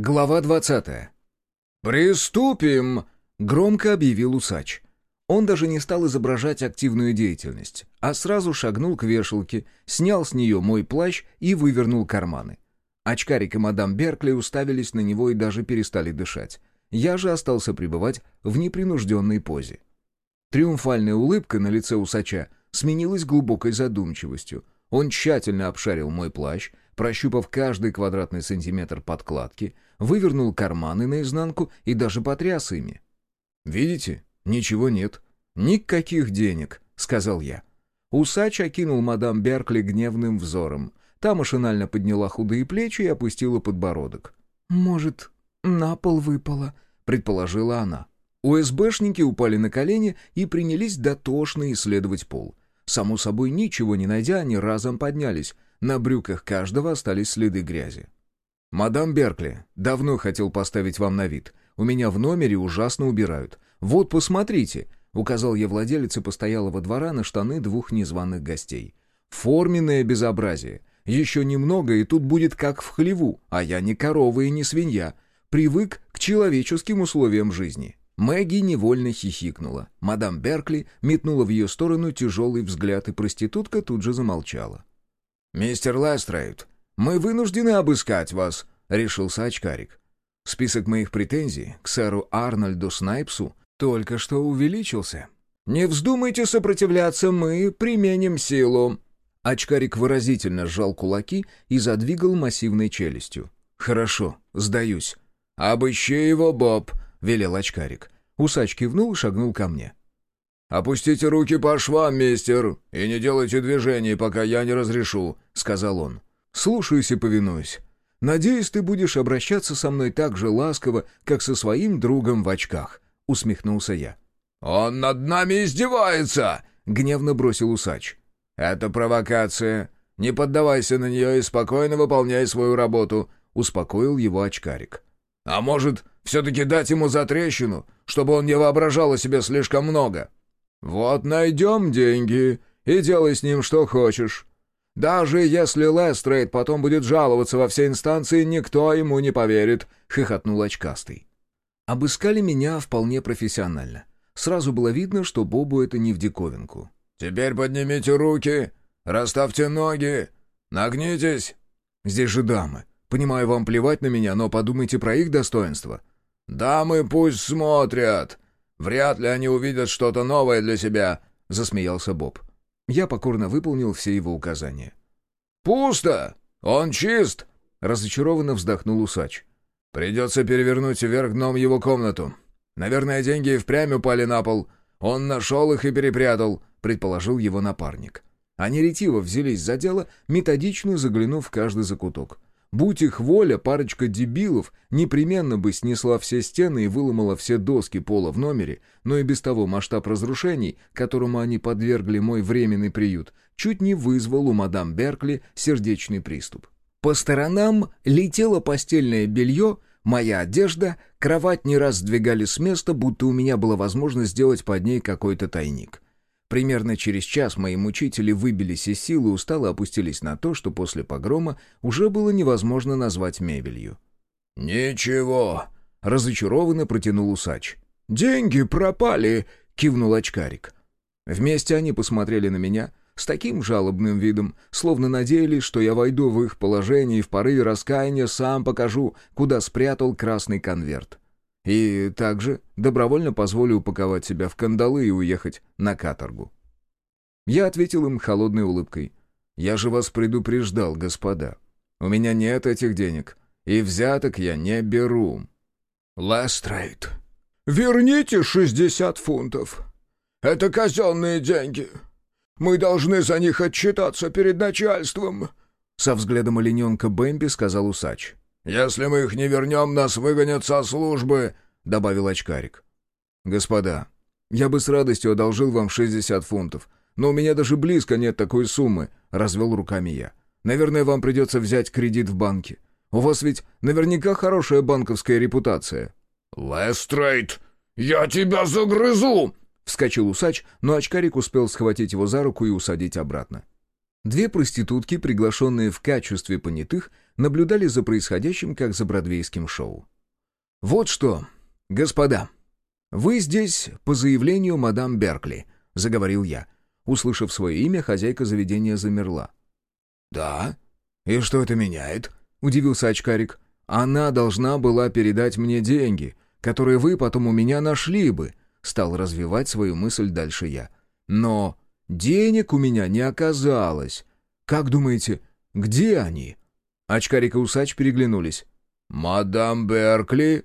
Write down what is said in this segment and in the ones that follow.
Глава 20. «Приступим!» — громко объявил усач. Он даже не стал изображать активную деятельность, а сразу шагнул к вешалке, снял с нее мой плащ и вывернул карманы. Очкарик и мадам Беркли уставились на него и даже перестали дышать. Я же остался пребывать в непринужденной позе. Триумфальная улыбка на лице усача сменилась глубокой задумчивостью. Он тщательно обшарил мой плащ, прощупав каждый квадратный сантиметр подкладки, вывернул карманы наизнанку и даже потряс ими. «Видите, ничего нет. Никаких денег», — сказал я. Усач окинул мадам Беркли гневным взором. Та машинально подняла худые плечи и опустила подбородок. «Может, на пол выпало», — предположила она. УСБшники упали на колени и принялись дотошно исследовать пол. Само собой, ничего не найдя, они разом поднялись. На брюках каждого остались следы грязи. «Мадам Беркли, давно хотел поставить вам на вид. У меня в номере ужасно убирают. Вот, посмотрите!» — указал я владелице постоялого двора на штаны двух незваных гостей. «Форменное безобразие. Еще немного, и тут будет как в хлеву, а я не корова и не свинья. Привык к человеческим условиям жизни». Мэгги невольно хихикнула. Мадам Беркли метнула в ее сторону тяжелый взгляд, и проститутка тут же замолчала. «Мистер Лестрейд, мы вынуждены обыскать вас», — решился очкарик. Список моих претензий к сэру Арнольду Снайпсу только что увеличился. «Не вздумайте сопротивляться, мы применим силу». Очкарик выразительно сжал кулаки и задвигал массивной челюстью. «Хорошо, сдаюсь». «Обыщи его, Боб», — велел очкарик. Усач кивнул и шагнул ко мне. «Опустите руки по швам, мистер, и не делайте движений, пока я не разрешу», — сказал он. «Слушаюсь и повинуюсь. Надеюсь, ты будешь обращаться со мной так же ласково, как со своим другом в очках», — усмехнулся я. «Он над нами издевается!» — гневно бросил усач. «Это провокация. Не поддавайся на нее и спокойно выполняй свою работу», — успокоил его очкарик. «А может, все-таки дать ему затрещину, чтобы он не воображал о себе слишком много?» «Вот найдем деньги и делай с ним что хочешь. Даже если Лестрейд потом будет жаловаться во все инстанции, никто ему не поверит», — хохотнул очкастый. Обыскали меня вполне профессионально. Сразу было видно, что Бобу это не в диковинку. «Теперь поднимите руки, расставьте ноги, нагнитесь». «Здесь же дамы. Понимаю, вам плевать на меня, но подумайте про их достоинство». «Дамы пусть смотрят. Вряд ли они увидят что-то новое для себя», — засмеялся Боб. Я покорно выполнил все его указания. «Пусто! Он чист!» — разочарованно вздохнул усач. «Придется перевернуть вверх дном его комнату. Наверное, деньги и впрямь упали на пол. Он нашел их и перепрятал», — предположил его напарник. Они ретиво взялись за дело, методично заглянув в каждый закуток. Будь их воля, парочка дебилов непременно бы снесла все стены и выломала все доски пола в номере, но и без того масштаб разрушений, которому они подвергли мой временный приют, чуть не вызвал у мадам Беркли сердечный приступ. По сторонам летело постельное белье, моя одежда, кровать не раз сдвигали с места, будто у меня была возможность сделать под ней какой-то тайник. Примерно через час мои мучители выбились из сил и устало опустились на то, что после погрома уже было невозможно назвать мебелью. «Ничего», — разочарованно протянул усач. «Деньги пропали», — кивнул очкарик. Вместе они посмотрели на меня с таким жалобным видом, словно надеялись, что я войду в их положение и в порыве раскаяния сам покажу, куда спрятал красный конверт. И также добровольно позволю упаковать себя в кандалы и уехать на каторгу. Я ответил им холодной улыбкой. «Я же вас предупреждал, господа. У меня нет этих денег, и взяток я не беру». «Лестрейд, верните шестьдесят фунтов. Это казенные деньги. Мы должны за них отчитаться перед начальством», — со взглядом олененка Бэмби сказал усач. «Если мы их не вернем, нас выгонят со службы», — добавил очкарик. «Господа, я бы с радостью одолжил вам 60 фунтов, но у меня даже близко нет такой суммы», — развел руками я. «Наверное, вам придется взять кредит в банке. У вас ведь наверняка хорошая банковская репутация». «Лестрейд, я тебя загрызу!» — вскочил усач, но очкарик успел схватить его за руку и усадить обратно. Две проститутки, приглашенные в качестве понятых, наблюдали за происходящим, как за бродвейским шоу. «Вот что, господа, вы здесь по заявлению мадам Беркли», — заговорил я. Услышав свое имя, хозяйка заведения замерла. «Да? И что это меняет?» — удивился очкарик. «Она должна была передать мне деньги, которые вы потом у меня нашли бы», — стал развивать свою мысль дальше я. «Но денег у меня не оказалось. Как думаете, где они?» Очкарик и усач переглянулись. «Мадам Беркли?»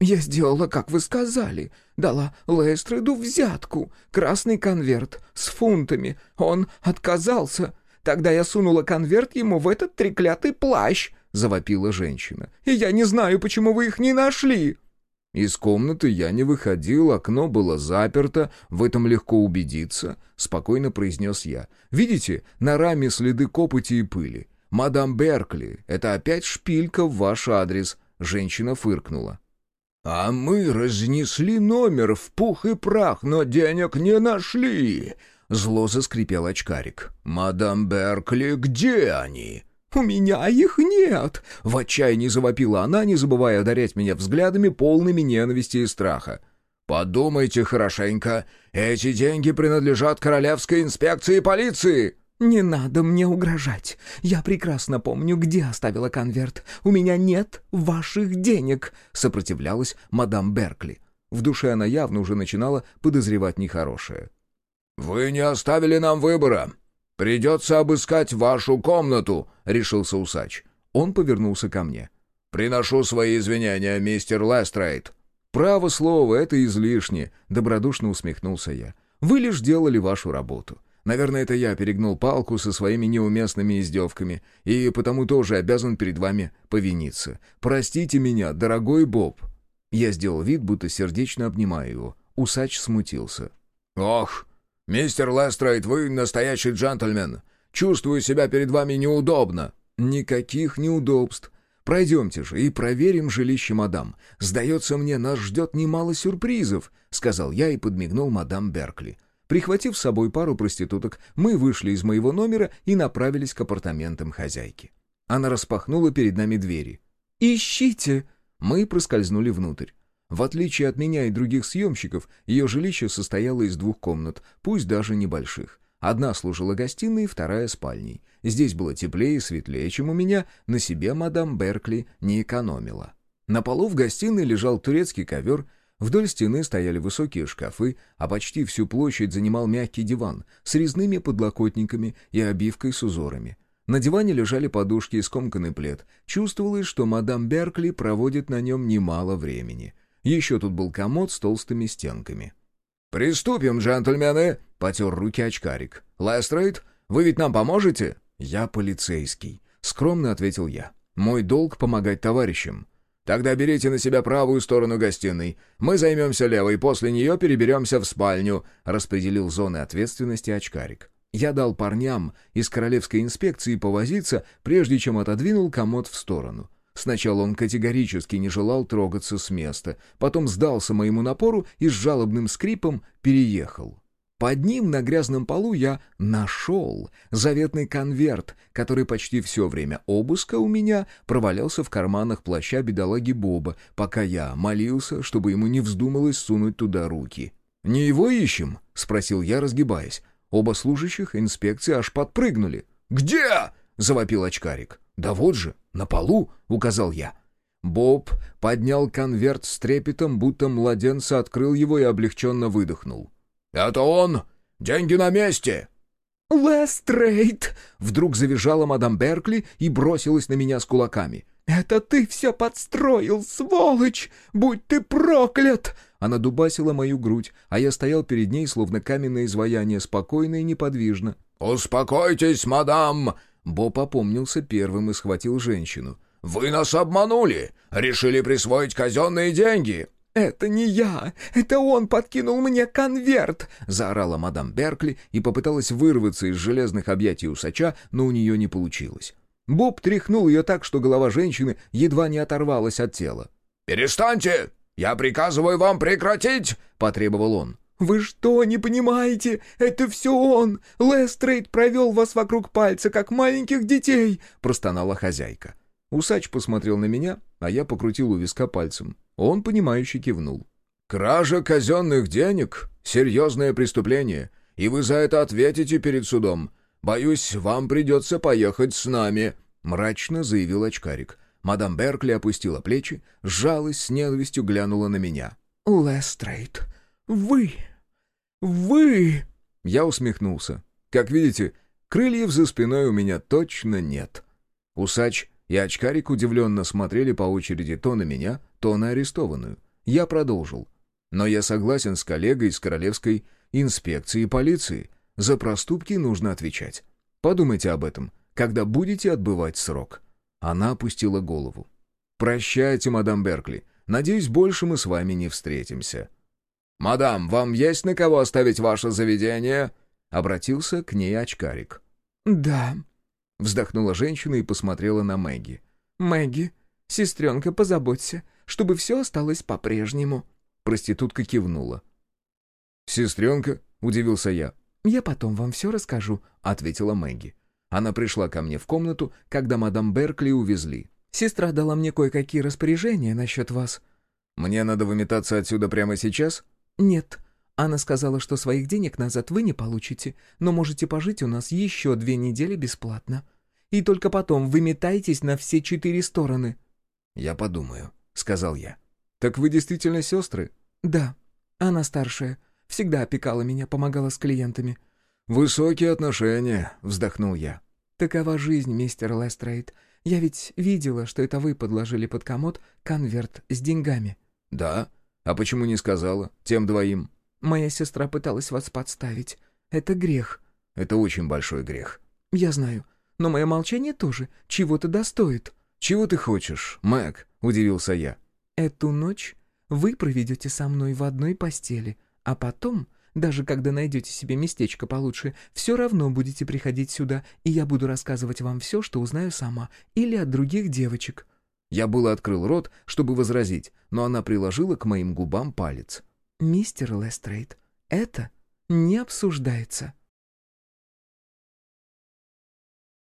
«Я сделала, как вы сказали. Дала Лестреду взятку. Красный конверт с фунтами. Он отказался. Тогда я сунула конверт ему в этот треклятый плащ», — завопила женщина. «И я не знаю, почему вы их не нашли». «Из комнаты я не выходил, окно было заперто, в этом легко убедиться», — спокойно произнес я. «Видите, на раме следы копоти и пыли. Мадам Беркли, это опять шпилька в ваш адрес», — женщина фыркнула. «А мы разнесли номер в пух и прах, но денег не нашли!» Зло заскрипел очкарик. «Мадам Беркли, где они?» «У меня их нет!» — в отчаянии завопила она, не забывая одарять меня взглядами, полными ненависти и страха. «Подумайте хорошенько, эти деньги принадлежат Королевской инспекции полиции!» «Не надо мне угрожать. Я прекрасно помню, где оставила конверт. У меня нет ваших денег», — сопротивлялась мадам Беркли. В душе она явно уже начинала подозревать нехорошее. «Вы не оставили нам выбора. Придется обыскать вашу комнату», — решился усач. Он повернулся ко мне. «Приношу свои извинения, мистер Лестрейд». «Право слово, это излишне», — добродушно усмехнулся я. «Вы лишь делали вашу работу. Наверное, это я перегнул палку со своими неуместными издевками, и потому тоже обязан перед вами повиниться. Простите меня, дорогой Боб». Я сделал вид, будто сердечно обнимаю его. Усач смутился. «Ох, мистер Лестрейд, вы настоящий джентльмен. Чувствую себя перед вами неудобно». «Никаких неудобств. Пройдемте же и проверим жилище мадам. Сдается мне, нас ждет немало сюрпризов», — сказал я и подмигнул мадам Беркли. Прихватив с собой пару проституток, мы вышли из моего номера и направились к апартаментам хозяйки. Она распахнула перед нами двери. «Ищите!» Мы проскользнули внутрь. В отличие от меня и других съемщиков, ее жилище состояло из двух комнат, пусть даже небольших. Одна служила гостиной, вторая — спальней. Здесь было теплее и светлее, чем у меня, на себе мадам Беркли не экономила. На полу в гостиной лежал турецкий ковер — Вдоль стены стояли высокие шкафы, а почти всю площадь занимал мягкий диван с резными подлокотниками и обивкой с узорами. На диване лежали подушки и скомканный плед. Чувствовалось, что мадам Беркли проводит на нем немало времени. Еще тут был комод с толстыми стенками. «Приступим, джентльмены!» — потер руки очкарик. «Лестрейд, вы ведь нам поможете?» «Я полицейский», — скромно ответил я. «Мой долг — помогать товарищам. Тогда берите на себя правую сторону гостиной. Мы займемся левой, после нее переберемся в спальню», — распределил зоны ответственности очкарик. Я дал парням из королевской инспекции повозиться, прежде чем отодвинул комод в сторону. Сначала он категорически не желал трогаться с места, потом сдался моему напору и с жалобным скрипом переехал. Под ним на грязном полу я нашел заветный конверт, который почти все время обыска у меня провалялся в карманах плаща бедолаги Боба, пока я молился, чтобы ему не вздумалось сунуть туда руки. «Не его ищем?» — спросил я, разгибаясь. Оба служащих инспекции аж подпрыгнули. «Где?» — завопил очкарик. «Да вот же, на полу!» — указал я. Боб поднял конверт с трепетом, будто младенца открыл его и облегченно выдохнул. «Это он! Деньги на месте!» «Лестрейд!» — вдруг завизжала мадам Беркли и бросилась на меня с кулаками. «Это ты все подстроил, сволочь! Будь ты проклят!» Она дубасила мою грудь, а я стоял перед ней, словно каменное изваяние, спокойно и неподвижно. «Успокойтесь, мадам!» Боб опомнился первым и схватил женщину. «Вы нас обманули! Решили присвоить казенные деньги!» «Это не я! Это он подкинул мне конверт!» — заорала мадам Беркли и попыталась вырваться из железных объятий усача, но у нее не получилось. Боб тряхнул ее так, что голова женщины едва не оторвалась от тела. «Перестаньте! Я приказываю вам прекратить!» — потребовал он. «Вы что, не понимаете? Это все он! Лестрейд провел вас вокруг пальца, как маленьких детей!» — простонала хозяйка. Усач посмотрел на меня, а я покрутил у виска пальцем. Он, понимающе кивнул. «Кража казенных денег — серьезное преступление, и вы за это ответите перед судом. Боюсь, вам придется поехать с нами», — мрачно заявил очкарик. Мадам Беркли опустила плечи, сжалась с ненавистью, глянула на меня. «Лестрейд, вы «Вы...» Я усмехнулся. «Как видите, крыльев за спиной у меня точно нет». Усач и очкарик удивленно смотрели по очереди то на меня, то на арестованную. Я продолжил. «Но я согласен с коллегой из Королевской инспекции полиции. За проступки нужно отвечать. Подумайте об этом, когда будете отбывать срок». Она опустила голову. «Прощайте, мадам Беркли. Надеюсь, больше мы с вами не встретимся». «Мадам, вам есть на кого оставить ваше заведение?» — обратился к ней очкарик. «Да», — вздохнула женщина и посмотрела на Мэгги. «Мэгги, сестренка, позаботься, чтобы все осталось по-прежнему». Проститутка кивнула. «Сестренка?» — удивился я. «Я потом вам все расскажу», — ответила Мэгги. Она пришла ко мне в комнату, когда мадам Беркли увезли. «Сестра дала мне кое-какие распоряжения насчет вас». «Мне надо выметаться отсюда прямо сейчас?» «Нет». Анна сказала, что своих денег назад вы не получите, но можете пожить у нас еще две недели бесплатно. И только потом вы метаетесь на все четыре стороны». «Я подумаю», — сказал я. «Так вы действительно сестры?» «Да. Она старшая. Всегда опекала меня, помогала с клиентами». «Высокие отношения», — вздохнул я. «Такова жизнь, мистер Лестрейд. Я ведь видела, что это вы подложили под комод конверт с деньгами». «Да», «А почему не сказала? Тем двоим?» «Моя сестра пыталась вас подставить. Это грех». «Это очень большой грех». «Я знаю. Но мое молчание тоже чего-то достоит». «Чего ты хочешь, Мэг?» — удивился я. «Эту ночь вы проведете со мной в одной постели, а потом, даже когда найдете себе местечко получше, все равно будете приходить сюда, и я буду рассказывать вам все, что узнаю сама, или от других девочек». Я было открыл рот, чтобы возразить, но она приложила к моим губам палец. «Мистер Лестрейд, это не обсуждается».